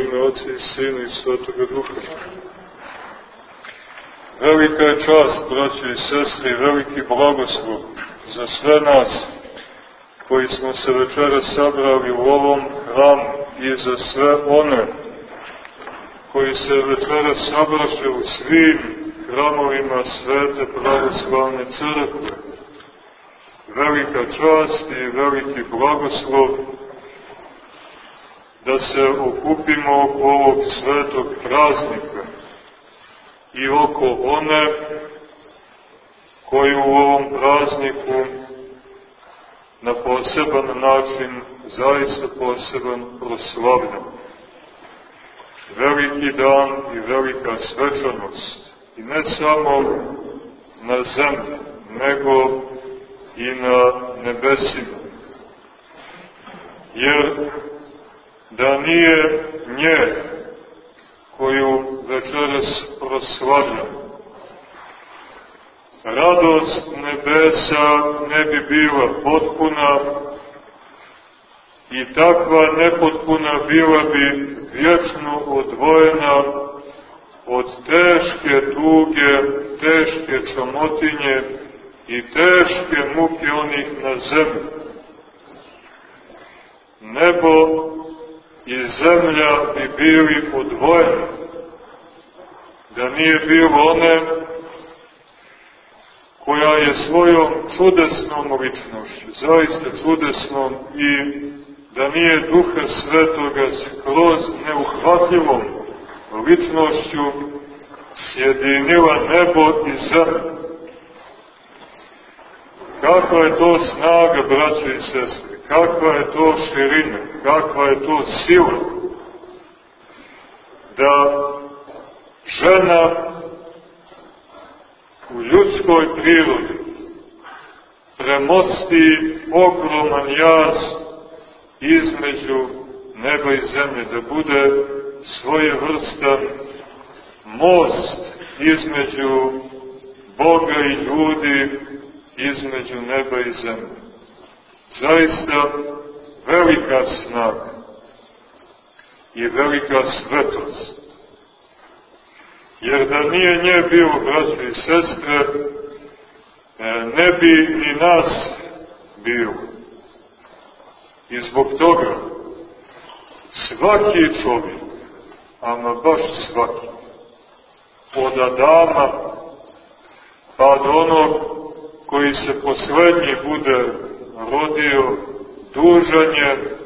ime Otca i Sina i Svetoga Duha. Velika je čast, braće i sestre, i veliki blagoslov za sve nas koji smo se večera sabrali u ovom hramu i za sve one koji se večera sabraše u svim hramovima Svete pravoslavne crkve. Velika čast i veliki blagoslov da se okupimo oko ovog svetog praznika i oko one koju u ovom prazniku na poseban način, zaista poseban proslavljamo. Veliki dan i velika svečanost i ne samo na zemlji, nego i na nebesima. Jer da nije nje koju večeras proslavljamo. Radost nebesa ne bi bila potpuna i takva nepotpuna bila bi vječno odvojena od teške tuge, teške čamotinje i teške muke onih na zemlji. Nebo i zemlja bi bili odvojeni. Da nije bilo one koja je svojom čudesnom ličnošću, zaista čudesnom i da nije duha svetoga kroz neuhvatljivom ličnošću sjedinila nebo i zemlju. Kakva je to snaga, braće i sestre, kakva je to širina, kakva je to sila, da žena u ljudskoj prirodi premosti ogroman jaz između neba i zemlje, da bude svoje vrsta most između Boga i ljudi, između neba i zemlje. Zaista velika snaga i velika svetost. Jer da nije nje bilo, braće i sestre, ne bi ni nas bilo. I zbog toga svaki čovjek, ama baš svaki, od Adama pa do onog koji se poslednji bude rodio, dužan je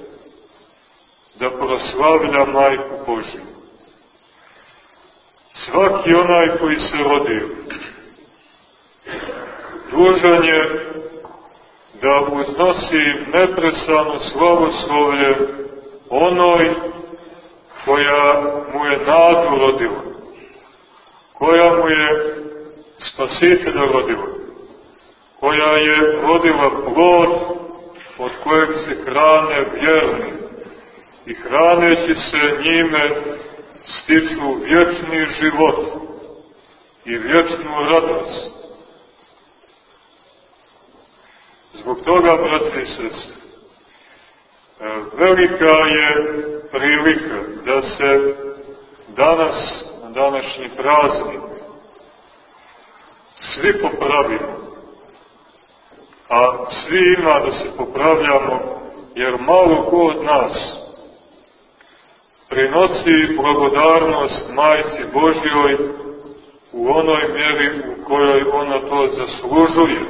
da proslavlja Majku Božju. Svaki onaj koji se rodio, dužan je da uznosi neprestano slavoslovlje onoj koja mu je nadu rodila, koja mu je spasitelja rodila, koja je rodila plod od kojeg se hrane vjerni i hraneći se njime stiču vječni život i vječnu radost. Zbog toga, brate i sestre, velika je prilika da se danas, na današnji praznik, svi popravimo. A svi ima da se popravljamo, jer malo ko od nas prinosi blagodarnost Majci Božjoj u onoj mjeri u kojoj ona to zaslužuje.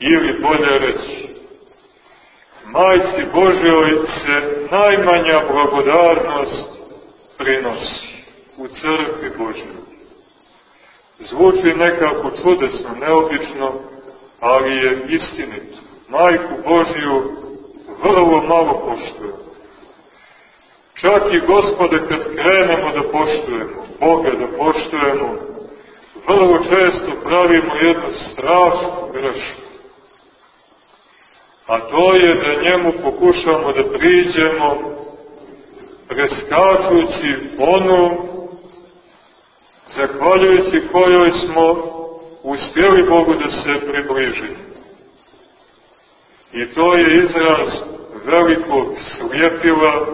Ili bolje reći, Majci Božjoj se najmanja blagodarnost prinosi u crkvi Božjoj. Zvuči nekako čudesno, neobično, ali je istinito. Majku Božju vrlo malo poštujemo. Čak i gospode kad krenemo da poštujemo, Boga da poštujemo, vrlo često pravimo jednu strašnu grešku. A to je da njemu pokušamo da priđemo preskačući onu zahvaljujući kojoj smo uspjeli Bogu da se približimo. I to je izraz velikog slijepila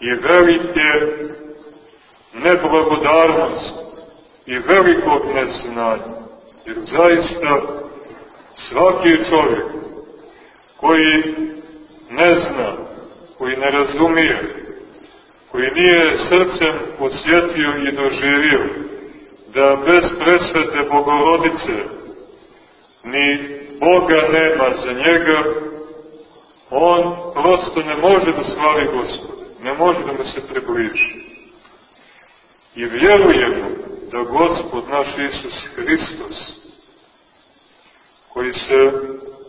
i velike neblagodarnosti i velikog neznanja. Jer zaista svaki čovjek koji ne zna, koji ne razumije, koji nije srcem osjetio i doživio da bez presvete Bogorodice ni Boga nema za njega, on prosto ne može da slavi Gospoda, ne može da mu se približi. I vjerujemo da Gospod naš Isus Hristos, koji se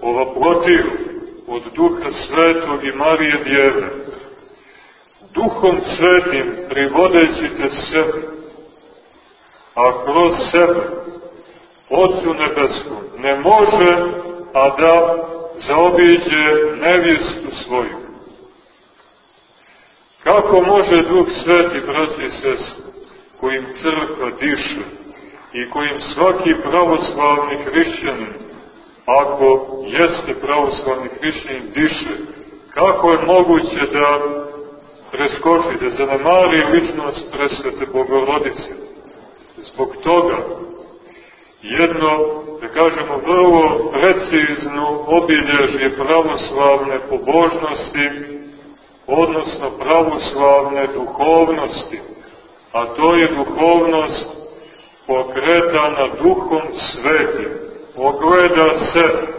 ovaprotio od Duha Svetog i Marije Djeve, Duhom Svetim privodeći te sebe, a kroz sebe, Otcu Nebeskom, ne može, a da zaobiđe nevjestu svoju. Kako može Duh Sveti, braći i sestri, kojim crkva diše i kojim svaki pravoslavni hrišćanin, ako jeste pravoslavni hrišćanin, diše, kako je moguće da preskoči, da zanemari ličnost presvete Bogorodice? Zbog toga, jedno, da kažemo, vrlo precizno obilježje pravoslavne pobožnosti, odnosno pravoslavne duhovnosti, a to je duhovnost pokretana duhom svetim, ogleda se,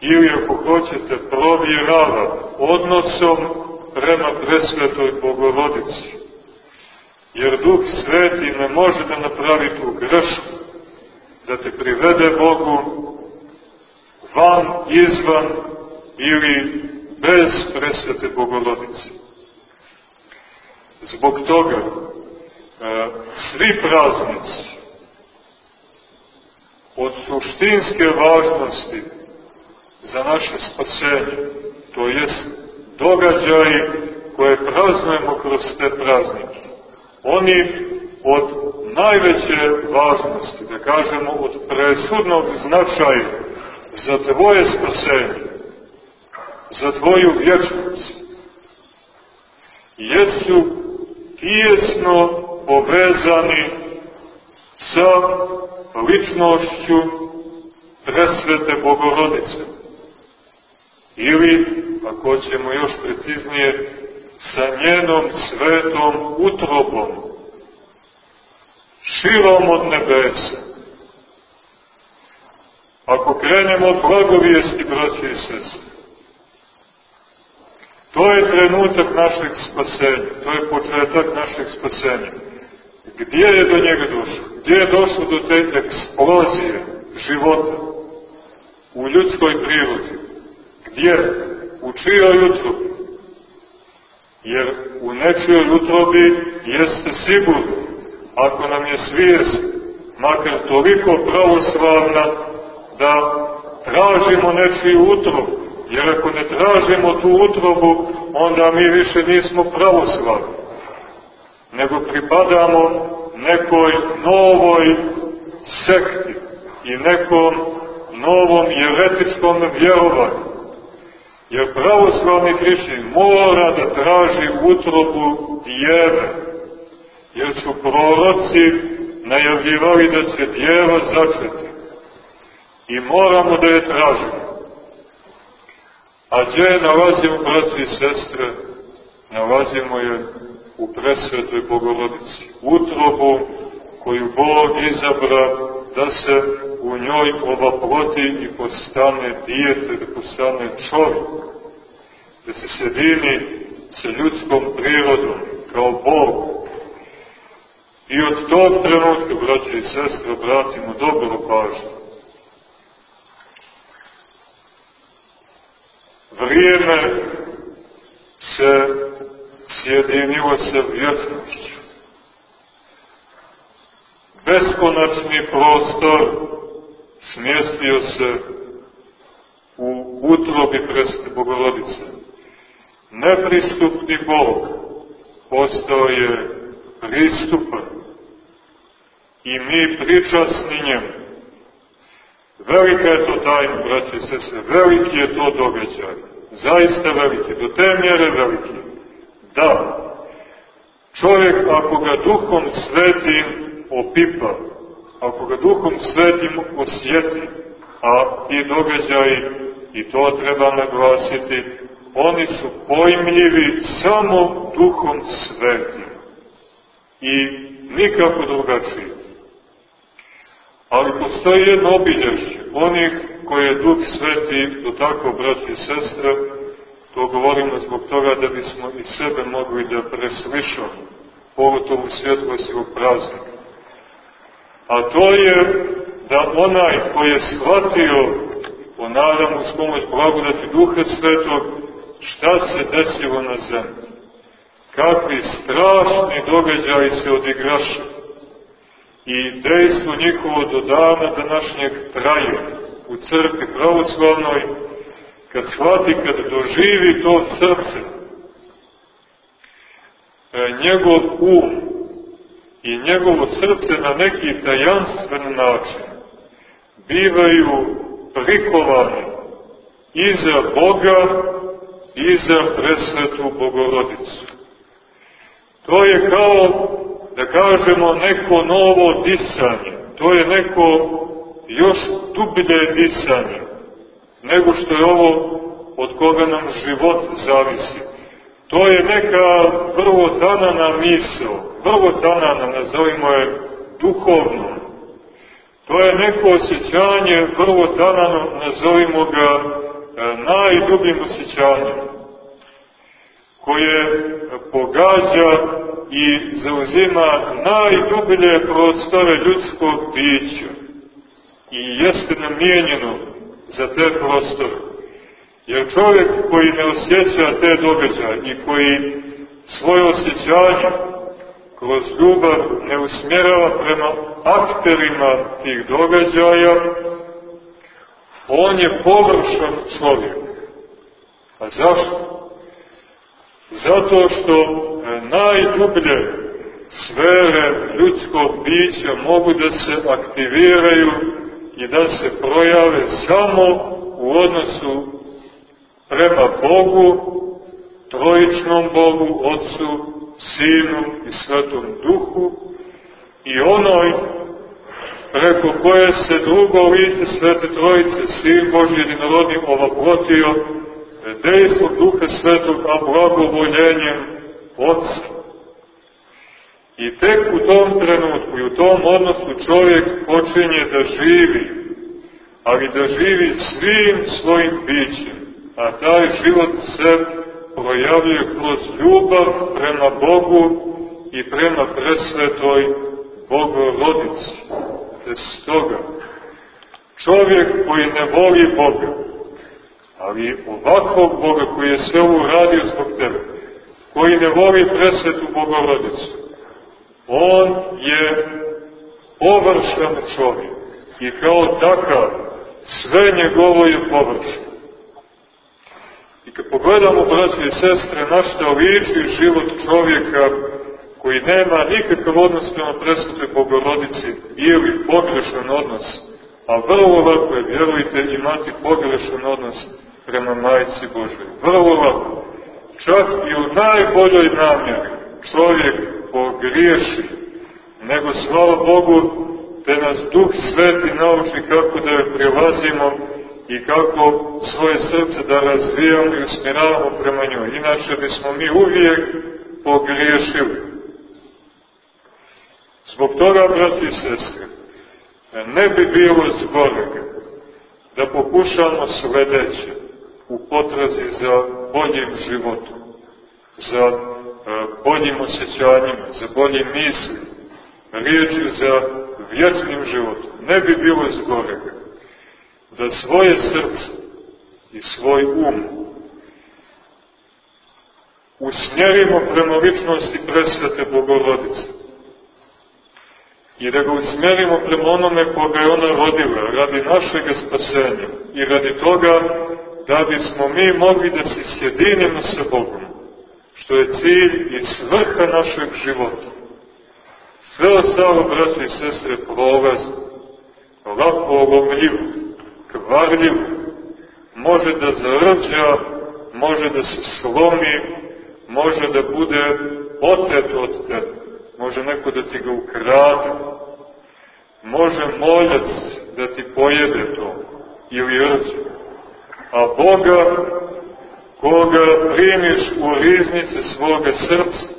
ili ako hoćete provjerava odnosom prema presvetoj Bogorodici. Jer Duh Sveti ne može da napravi tu grešku, da te privede Bogu van, izvan ili bez presvete Bogorodice. Zbog toga, E, svi praznici od suštinske važnosti za naše spasenje, to jest događaji koje praznujemo kroz te praznike. Oni od najveće važnosti, da kažemo od presudnog značaja za tvoje spasenje, za tvoju vječnost, jesu tijesno povezani sa ličnošću presvete Bogorodice. Ili, ako ćemo još preciznije, sa njenom svetom utrobom, širom od nebesa. Ako krenemo od blagovijesti, braće i sestre, to je trenutak našeg spasenja, to je početak našeg spasenja. Gdje je do njega došlo? Gdje je došlo do te eksplozije života u ljudskoj prirodi? Gdje? U čijoj utrobi? Jer u nečijoj utrobi jeste sigurno, ako nam je svijest makar toliko pravoslavna, da tražimo nečiju utrobu, jer ako ne tražimo tu utrobu, onda mi više nismo pravoslavni nego pripadamo nekoj novoj sekti i nekom novom jeretičkom vjerovanju. Jer pravoslavni hrišćan mora da traži utrobu djeve, jer su proroci najavljivali da će djeva začeti. I moramo da je tražimo. A gdje je nalazimo, braći i sestre? Nalazimo je u presvetoj Bogorodici. Utrobu koju Bog izabra da se u njoj ovaproti i postane dijete, da postane čovjek, da se sjedini sa ljudskom prirodom kao Bog. I od tog trenutka, braće i sestre, obratimo dobro pažnju. Vrijeme se sjedinilo se vječnošću. Beskonačni prostor smjestio se u utrobi presvete Bogorodice. Nepristupni Bog postao je pristupan i mi pričasni njemu. Velika je to tajna, braći i sese, veliki je to događaj. Zaista veliki, do te mjere veliki da Čovjek ako ga duhom svetim opipa, ako ga duhom svetim osjeti, a ti događaji, i to treba naglasiti, oni su pojmljivi samo duhom svetim i nikako drugačije. Ali postoji jedno obilježje, onih koje je Duh Sveti dotakao, braći i sestre, to govorimo zbog toga da bismo i sebe mogli da preslišamo, pogotovo u svjetlosti ovog praznika. A to je da onaj koji je shvatio, ponavljamo uz pomoć blagodati Duha Svetog, šta se desilo na zemlji. Kakvi strašni događaji se odigraše i dejstvo njihovo do dana današnjeg traje u crkvi pravoslavnoj, kad shvati, kad doživi to srce, e, njegov um i njegovo srce na neki tajanstven način bivaju prikovani za Boga i za presvetu Bogorodicu. To je kao da kažemo neko novo disanje, to je neko još dublje disanje, nego što je ovo od koga nam život zavisi. To je neka vrlo tanana misl, vrlo tanana, nazovimo je duhovno. To je neko osjećanje vrlo tanano, nazovimo ga e, najdubljim osjećanjem, koje pogađa i zauzima najdublje prostore ljudskog bića i jeste namijenjeno za te prostore. Jer čovjek koji ne osjeća te događaje i koji svoje osjećanje kroz ljubav ne usmjerava prema akterima tih događaja, on je površan čovjek. A zašto? Zato što e, najdublje sfere ljudskog bića mogu da se aktiviraju i da se projave samo u odnosu prema Bogu, trojičnom Bogu, Otcu, Sinu i Svetom Duhu i onoj preko koje se drugo lice Svete Trojice, Sin Božji jedinorodni ovoprotio, dejstvo Duha Svetog, a blagovoljenjem Otca. I tek u tom trenutku i u tom odnosu čovjek počinje da živi, ali da živi svim svojim bićem, a taj život se projavljuje kroz ljubav prema Bogu i prema presvetoj Bogorodici. Te stoga, čovjek koji ne voli Boga, ali ovakvog Boga koji je sve uradio zbog tebe, koji ne voli presvetu Bogorodicu, on je površan čovjek i kao takav sve njegovo je površno. Kad pogledamo, braći i sestre, naš liči život čovjeka koji nema nikakav odnos prema presvetoj Bogorodici ili pogrešan odnos, a vrlo lako je, vjerujte, imati pogrešan odnos prema Majci Božoj. Vrlo lako. Čak i u najboljoj namjeri čovjek pogriješi, nego slava Bogu te nas Duh Sveti nauči kako da je prelazimo i kako svoje srce da razvijamo i usmjeravamo prema njoj. Inače bismo mi uvijek pogriješili. Zbog toga, brati i sestre, ne bi bilo zgorega da pokušamo sledeće u potrazi za boljim životom, za e, boljim osjećanjima, za boljim misli, riječi za vječnim životom. Ne bi bilo zgorega da svoje srce i svoj um. Usmjerimo prema ličnosti presvete Bogorodice. I da ga usmjerimo prema onome koga je ona rodila, radi našeg spasenja i radi toga da bismo mi mogli da se sjedinimo sa Bogom, što je cilj i svrha našeg života. Sve ostalo, braći i sestre, prolazno, lako lomljivo, kvarljivo, može da zarđa, može da se slomi, može da bude otet od tebe. Može neko da ti ga ukrade. Može moljac da ti pojede to ili rđe. A Boga, koga primiš u riznice svoga srca,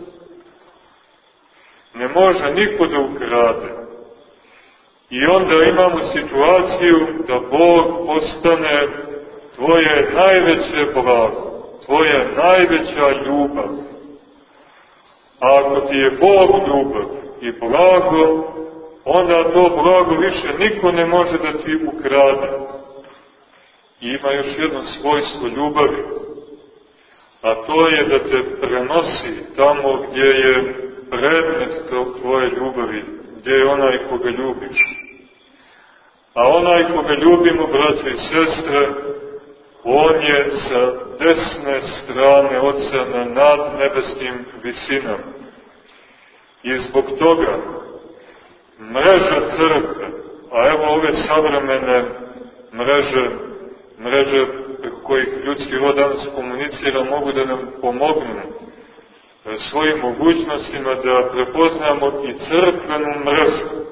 ne može niko da ukrade. I onda imamo situaciju da Bog postane tvoje najveće blago, tvoja najveća ljubav. A ako ti je Bog ljubav i blago, onda to blago više niko ne može da ti ukrade. I ima još jedno svojstvo ljubavi, a to je da te prenosi tamo gdje je predmet tvoje ljubavi, gdje je onaj koga ljubiš. A onaj koga ljubimo, braće i sestre, on je sa desne strane Otca na nad nebeskim visinama. I zbog toga mreža crkve, a evo ove savremene mreže, mreže kojih ljudski rod danas komunicira, mogu da nam pomognu svojim mogućnostima da prepoznamo i crkvenu mrežu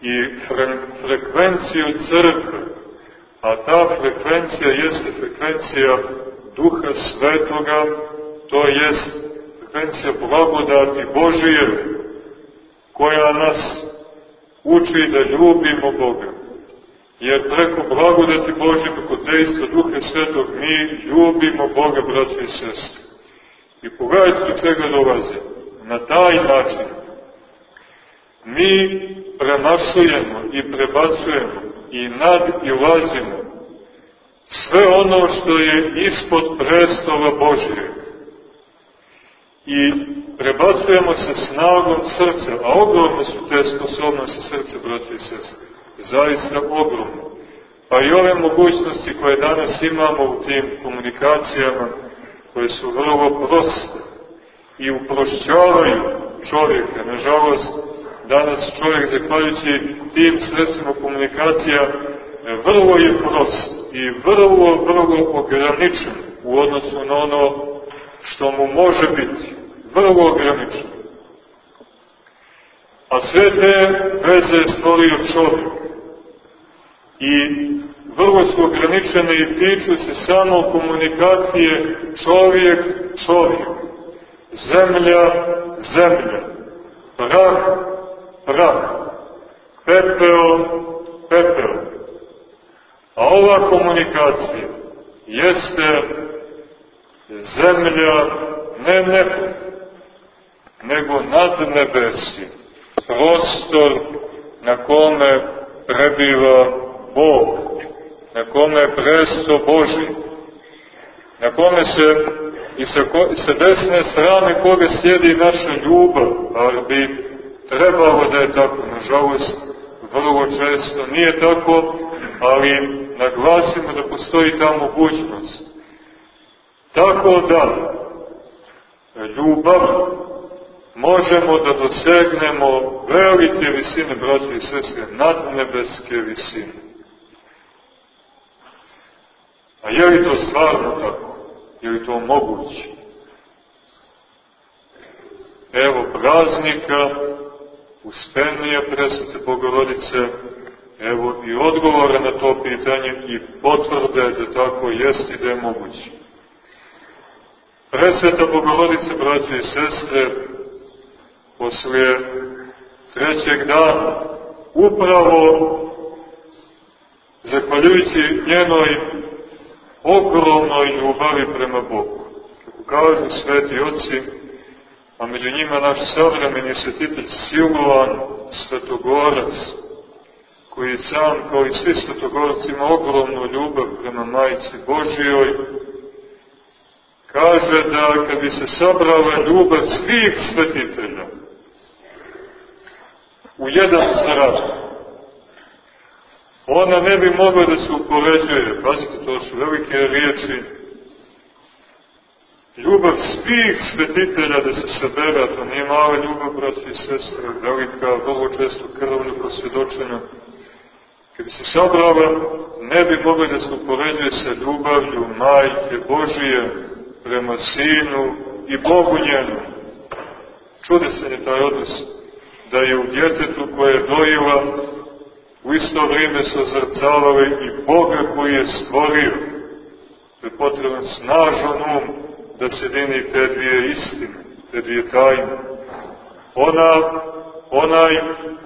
i fre, frekvenciju crkve, a ta frekvencija jeste frekvencija Duha Svetoga, to jest frekvencija blagodati Božije, koja nas uči da ljubimo Boga. Jer preko blagodati Božje, preko dejstva Duha Svetog, mi ljubimo Boga, braće i sestre. I pogledajte do čega dolazi. Na taj način mi premašujemo i prebacujemo i nad i lazimo sve ono što je ispod prestola Božijeg. I prebacujemo se snagom srca, a ogromne su te sposobnosti srca, braće i sestre. Zaista ogromne. Pa i ove mogućnosti koje danas imamo u tim komunikacijama, koje su vrlo proste i uprošćavaju čovjeka. Nažalost, danas čovjek, zahvaljujući tim sredstvima komunikacija, vrlo je prost i vrlo, vrlo ograničen u odnosu na ono što mu može biti. Vrlo ograničen. A sve te veze je stvorio čovjek. I vrlo su ograničene i tiču se samo komunikacije čovjek-čovjek, zemlja-zemlja, prah-prah, pepeo-pepeo. A ova komunikacija jeste zemlja ne nebo, nego nad nebesi, prostor na kome prebiva Bog na kome je presto Boži, na kome se i sa, ko, sa desne strane koga sjedi naša ljubav, ali bi trebalo da je tako, nažalost, vrlo često nije tako, ali naglasimo da postoji ta mogućnost. Tako da, ljubav možemo da dosegnemo velike visine, braće i sestre, nadnebeske visine. A je li to stvarno tako? Je li to moguće? Evo praznika, uspenija presvete Bogorodice, evo i odgovora na to pitanje i potvrde da tako jest i da je moguće. Presveta Bogorodice, braće i sestre, poslije trećeg dana, upravo zahvaljujući njenoj ogromnoj ljubavi prema Bogu. Kažu sveti oci, a među njima naš savremeni svetitelj Siluan, svetogorac, koji sam, kao i svi svetogorci, ima ogromnu ljubav prema Majici Božijoj, kaže da kad bi se sabrala ljubav svih svetitelja u jedan zrak, ona ne bi mogla da se upoređuje. Pazite, to su velike riječi. Ljubav svih svetitelja da se sabera, to nije mala ljubav, braći i sestre, velika, vrlo često krvno prosvjedočena. Kad bi se sabrala, ne bi mogla da se upoređuje sa ljubavlju Majke Božije prema Sinu i Bogu njenu. Čudesan je taj odnos, da je u djetetu koje je dojila u isto vrijeme se ozrcavale i Boga koji je stvorio. To je potreban snažan um da se dini te dvije istine, te dvije tajne. Ona, onaj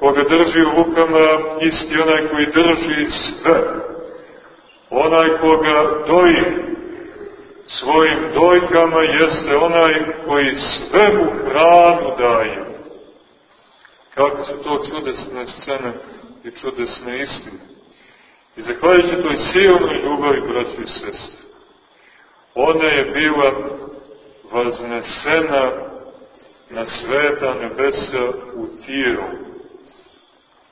koga drži u rukama, isti onaj koji drži sve. Onaj koga doji svojim dojkama jeste onaj koji sve mu hranu daje. Kako su to čudesne scene i čudesne istine. I zahvaljujući toj silnoj ljubavi, braći i sestre, ona je bila vaznesena na sveta nebesa u tiru.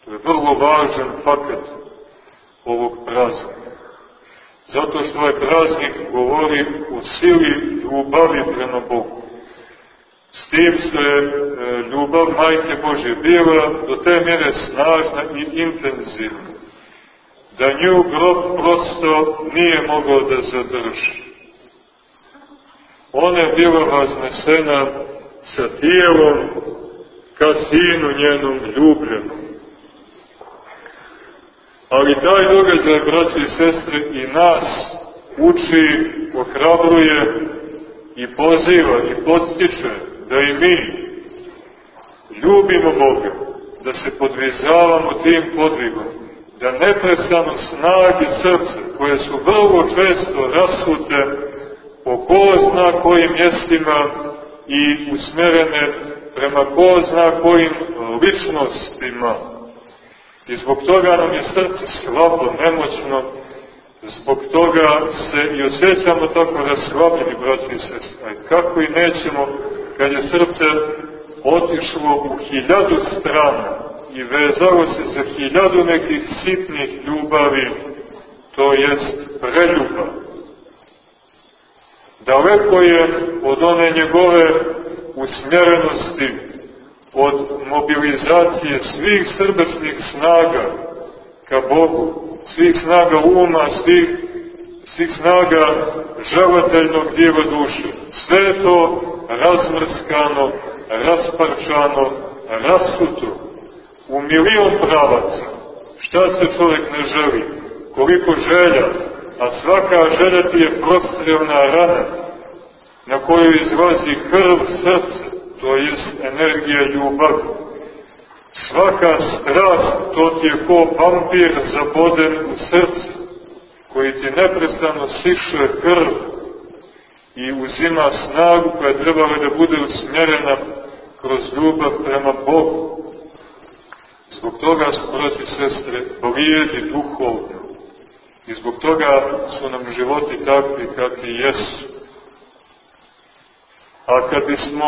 To je vrlo važan fakat ovog praznika. Zato što ovaj praznik govori o sili ljubavi prema Bogu. S tim što je e, ljubav Majke Božje bila do te mjere snažna i intenzivna, da nju grob prosto nije mogao da zadrži. Ona je bila vaznesena sa tijelom ka sinu njenom ljubljenom. Ali taj događaj, braći i sestre, i nas uči, ohrabruje i poziva i podstiče da i mi ljubimo Boga, da se podvizavamo tim podvigom, da neprestano snage srca, koje su vrlo često rasute po ko zna kojim mjestima i usmerene prema ko zna kojim ličnostima. I zbog toga nam je srce slabo, nemoćno, zbog toga se i osjećamo tako raslabljeni, braći i sestre. Kako i nećemo kad je srce otišlo u hiljadu strana i vezalo se za hiljadu nekih sitnih ljubavi, to jest preljubav. Daleko je od one njegove usmjerenosti, od mobilizacije svih srdačnih snaga ka Bogu, svih snaga uma, svih, svih snaga želateljnog dijela duše. Sve to razmrskano, rasparčano, rasuto u milion pravaca. Šta se čovjek ne želi? Koliko želja, a svaka želja ti je prostrelna rana na kojoj izlazi krv srca, to jest energija ljubavi. Svaka strast, to ti je ko vampir zaboden u srce, koji ti neprestano siše krv i uzima snagu koja trebala da bude usmjerena kroz ljubav prema Bogu. Zbog toga su, brati sestre, povijedi duhovno. I zbog toga su nam životi takvi kakvi jesu. A kad bismo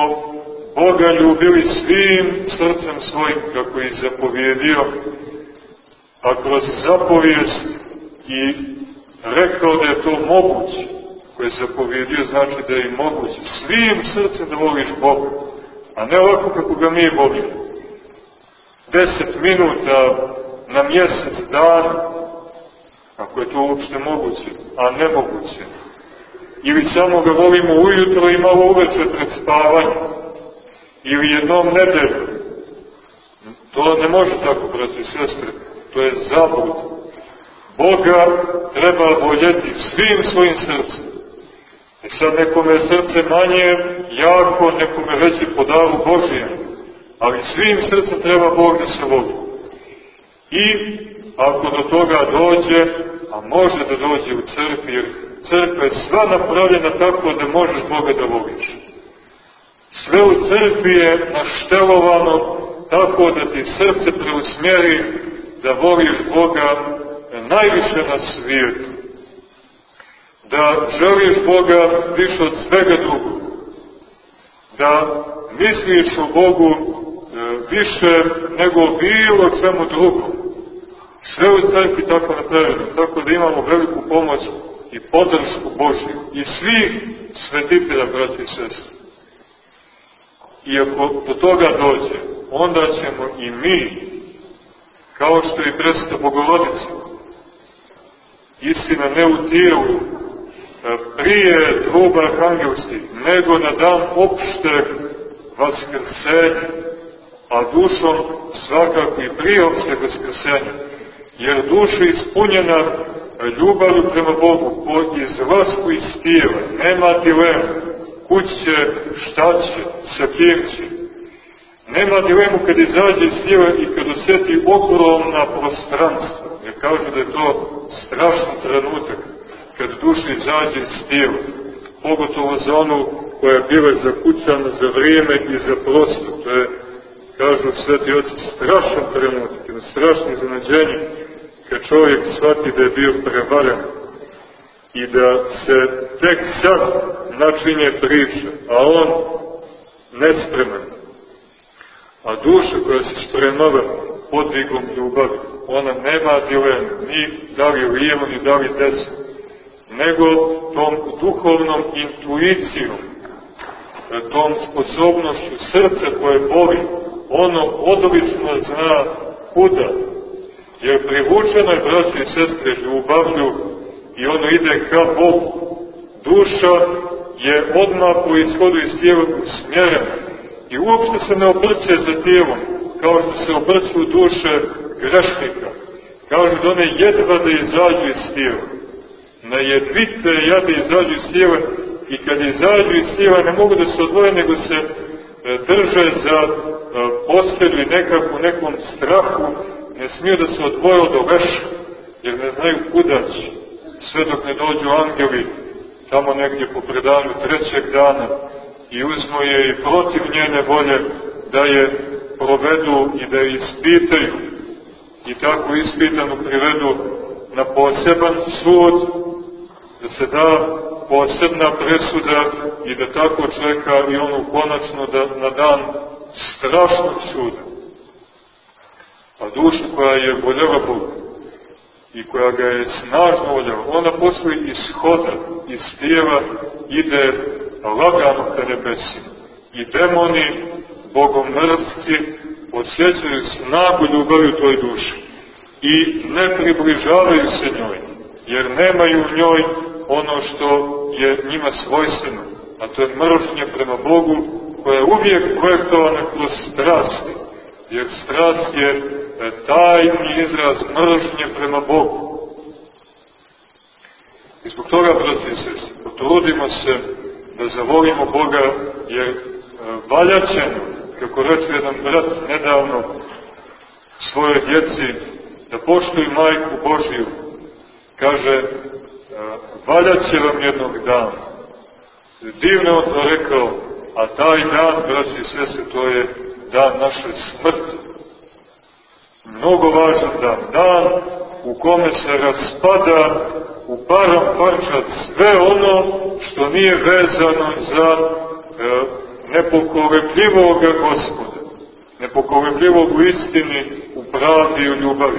Boga ljubili svim srcem svojim, kako je zapovjedio, a kroz zapovijest i rekao da je to moguće, koje je zapovjedio znači da je moguće, svim srcem da voliš Boga, a ne ovako kako ga mi volimo. Deset minuta na mjesec dan, ako je to uopšte moguće, a nemoguće. Ili samo ga volimo ujutro i malo uveče pred spavanjem, ili jednom nedelju. To ne može tako, braći i sestre, to je zabud. Boga treba voljeti svim svojim srcem. E sad nekome srce manje jako, nekome veći po daru Božijem, ali svim srcem treba Bog da se voli. I ako do toga dođe, a može da dođe u crkvi, jer crkva je sva napravljena tako da možeš Boga da voliš. Sve u crkvi je naštelovano tako da ti srce preusmjeri da voliš Boga najviše na svijetu. Da želiš Boga više od svega drugog. Da misliš o Bogu e, više nego bilo čemu drugom. Sve u crkvi tako napravljeno, tako da imamo veliku pomoć i podršku Božju i svih svetitelja, brati i sestri. I ako do toga dođe, onda ćemo i mi, kao što i presita Bogorodica, istina ne u tijelu, prije truba arhangelskih, nego na dan opšte vaskrsenje, a dušom svakako i prije opšte vaskrsenja, jer duša ispunjena ljubavlju prema Bogu po izlasku iz tijela, nema dilema, kud će, šta će, sa kim će. Nema dilemu kad izađe iz tijela i kad osjeti ogromna prostranstva, jer kaže da je to strašan trenutak, kad duša izađe iz tijela, pogotovo za onu koja je bila zakucana za vrijeme i za prostor, to je kažu sveti oci, strašan trenutak, jedno strašno iznenađenje, kad čovjek shvati da je bio prevaren i da se tek sad načinje priča, a on nespreman. A duša koja se spremava podvigom ljubavi, ona nema dilema, ni da li lijevo, ni da li desno, nego tom duhovnom intuicijom, tom sposobnošću srca koje boli, ono odlično zna kuda, jer privučeno je, braći i sestre, ljubavlju i ono ide ka Bogu. Duša je odmah po ishodu iz tijela usmjerena i uopšte se ne obrće za tijelom, kao što se obrću duše grešnika. Kažu da one jedva da izađu iz tijela. Na jedvite jade izađu iz tijela i kad izađu iz tijela ne mogu da se odvoje, nego se e, drže za e, postelju i nekako nekom strahu ne smiju da se odvoje od oveša, jer ne znaju kuda će, sve dok ne dođu angeli, tamo negdje po predanju trećeg dana, i uzmu je i protiv njene volje da je provedu i da je ispitaju, i tako ispitanu privedu na poseban sud, da se da posebna presuda i da tako čeka i onu konačno da, na dan strašnog suda. A duša koja je voljela Boga i koja ga je snažno voljela, ona posle ishoda iz tijela ide lagano ka nebesima. I demoni, bogomrsci, osjećaju snagu ljubavi u toj duši i ne približavaju se njoj, jer nemaju u njoj ono što je njima svojstveno, a to je mržnje prema Bogu, koja je uvijek projektovana kroz strasti, jer strast je e, tajni izraz mržnje prema Bogu. I zbog toga, braći sestri, potrudimo se da zavolimo Boga, jer e, valjaćemo, kako reče jedan brat nedavno svojoj djeci, da poštuju majku Božiju, kaže, e, valjaće vam jednog dana. Divno on to rekao, a taj dan, braći i sese, to je dan naše smrti. Mnogo važan dan. Dan u kome se raspada u param parčat sve ono što nije vezano za e, nepokolebljivog gospoda. Nepokolebljivog u istini, u pravdi i u ljubavi.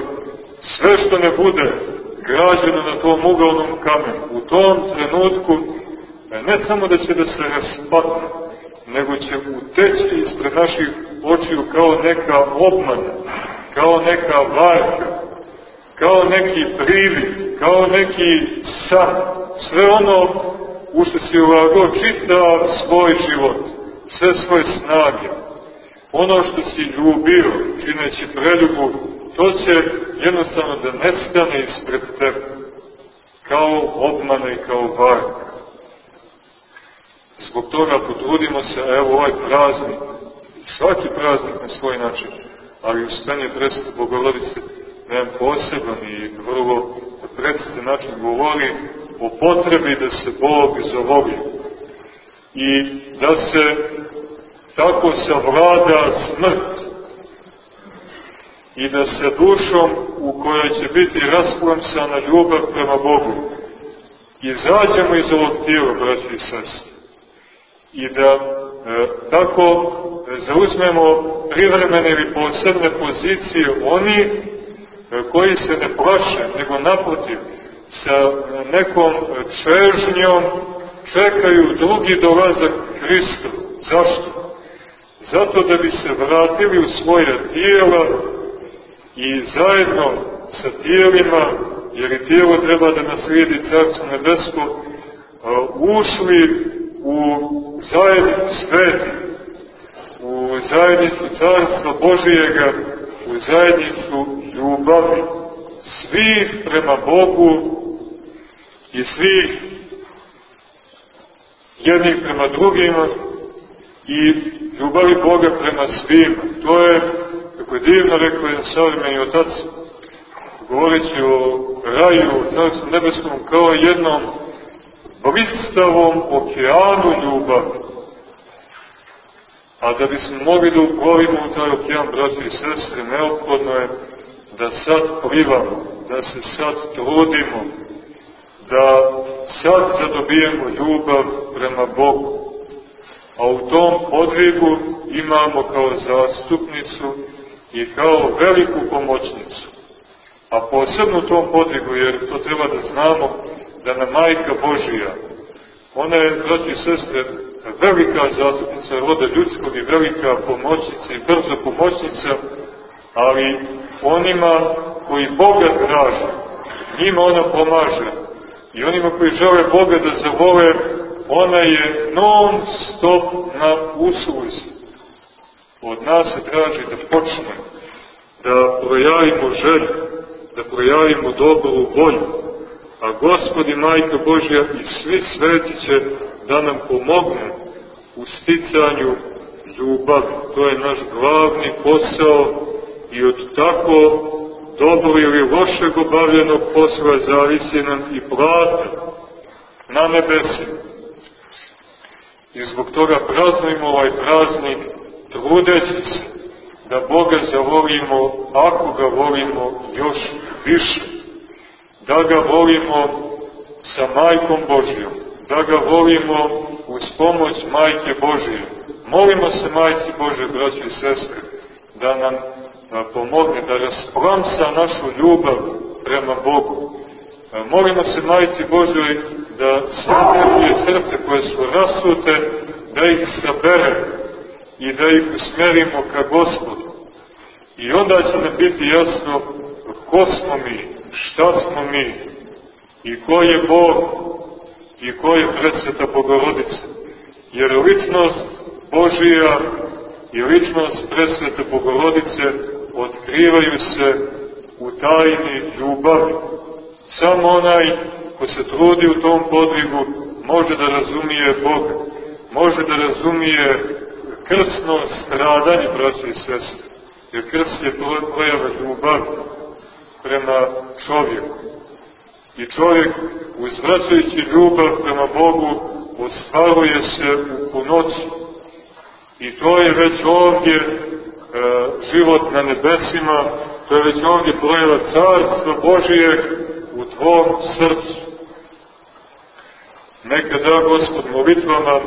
Sve što ne bude građeno na tom ugalnom kamenu, u tom trenutku ne samo da će da se raspadne, nego će uteći ispred naših očiju kao neka obmana, kao neka varka, kao neki privid, kao neki san, sve ono u što si ulago čitav svoj život, sve svoje snage, ono što si ljubio, čineći preljubu, to će jednostavno da nestane ispred tebe, kao obmana i kao varka. Zbog toga potrudimo se, evo ovaj praznik, svaki praznik na svoj način, ali ustane predstav Bogorodice na jedan poseban i vrlo predstav način govori o potrebi da se Bog zavoli i da se tako savlada smrt i da se dušom u kojoj će biti rasplamsana ljubav prema Bogu izađemo iz ovog tijela, braći i sestri i da e, tako zauzmemo privremene ili posebne pozicije oni koji se ne plaše, nego naprotiv, sa nekom čežnjom čekaju drugi dolazak Hristu. Zašto? Zato da bi se vratili u svoje tijela i zajedno sa tijelima, jer i tijelo treba da naslijedi Carstvo Nebesko, ušli u zajednicu sveti, Carstva Božijega u zajednicu ljubavi svih prema Bogu i svih jednih prema drugima i ljubavi Boga prema svima. To je, kako je divno rekao jedan savremeni otac, govoreći o raju, o Carstvu nebeskom, kao jednom blistavom okeanu ljubavi. A da bismo mogli da uplovimo u taj okean, braći i sestre, neophodno je da sad plivamo, da se sad trudimo, da sad zadobijemo ljubav prema Bogu. A u tom podvigu imamo kao zastupnicu i kao veliku pomoćnicu. A posebno u tom podvigu, jer to treba da znamo, da na majka Božija, ona je, braći i sestre, velika zastupnica roda ljudskog i velika pomoćnica i brza pomoćnica, ali onima koji Boga traže, njima ona pomaže. I onima koji žele Boga da zavole, ona je non stop na usluzi. Od nas se traži da počnemo, da projavimo želju, da projavimo dobru volju, a Gospod i Majka Božja i svi sveti će da nam pomognu u sticanju ljubavi. To je naš glavni posao i od tako dobro ili lošeg obavljenog posla zavisi nam i plata na nebesima. I zbog toga praznujemo ovaj praznik trudeći se da Boga zavolimo, ako ga volimo još više, da ga volimo sa Majkom Božijom, da ga volimo uz pomoć Majke Božije. Molimo se Majci Bože, braći i sestre, da nam pomogne da rasplamsa našu ljubav prema Bogu. Molimo se Majci Božoj da sve srce koje su rasute, da ih sabere i da ih usmerimo ka Gospodu. I onda će nam biti jasno ko smo mi, šta smo mi i ko je Bog i ko je presveta Bogorodica. Jer ličnost Božija i ličnost presvete Bogorodice otkrivaju se u tajni ljubavi. Samo onaj ko se trudi u tom podvigu može da razumije Boga, može da razumije krsno stradanje, braći i sestre, jer krst je projava ljubavi prema čovjeku. I čovjek, uzvraćajući ljubav prema Bogu, ostvaruje se u punoći. I to je već ovdje E, život na nebesima, to je već ovdje projeva carstva Božije u tvom srcu. Neka da Gospod molitvama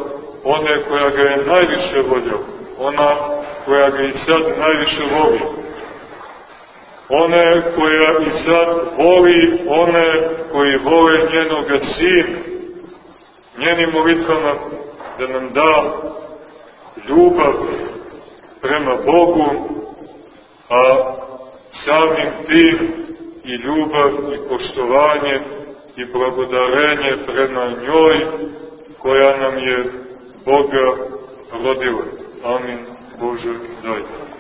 one koja ga je najviše volio, ona koja ga i sad najviše voli, one koja i sad voli one koji vole njenoga sina, njenim molitvama da nam da ljubav prema Bogu, a samim tim i ljubav i poštovanje i blagodarenje prema njoj koja nam je Boga rodila. Amin. Bože, dajte.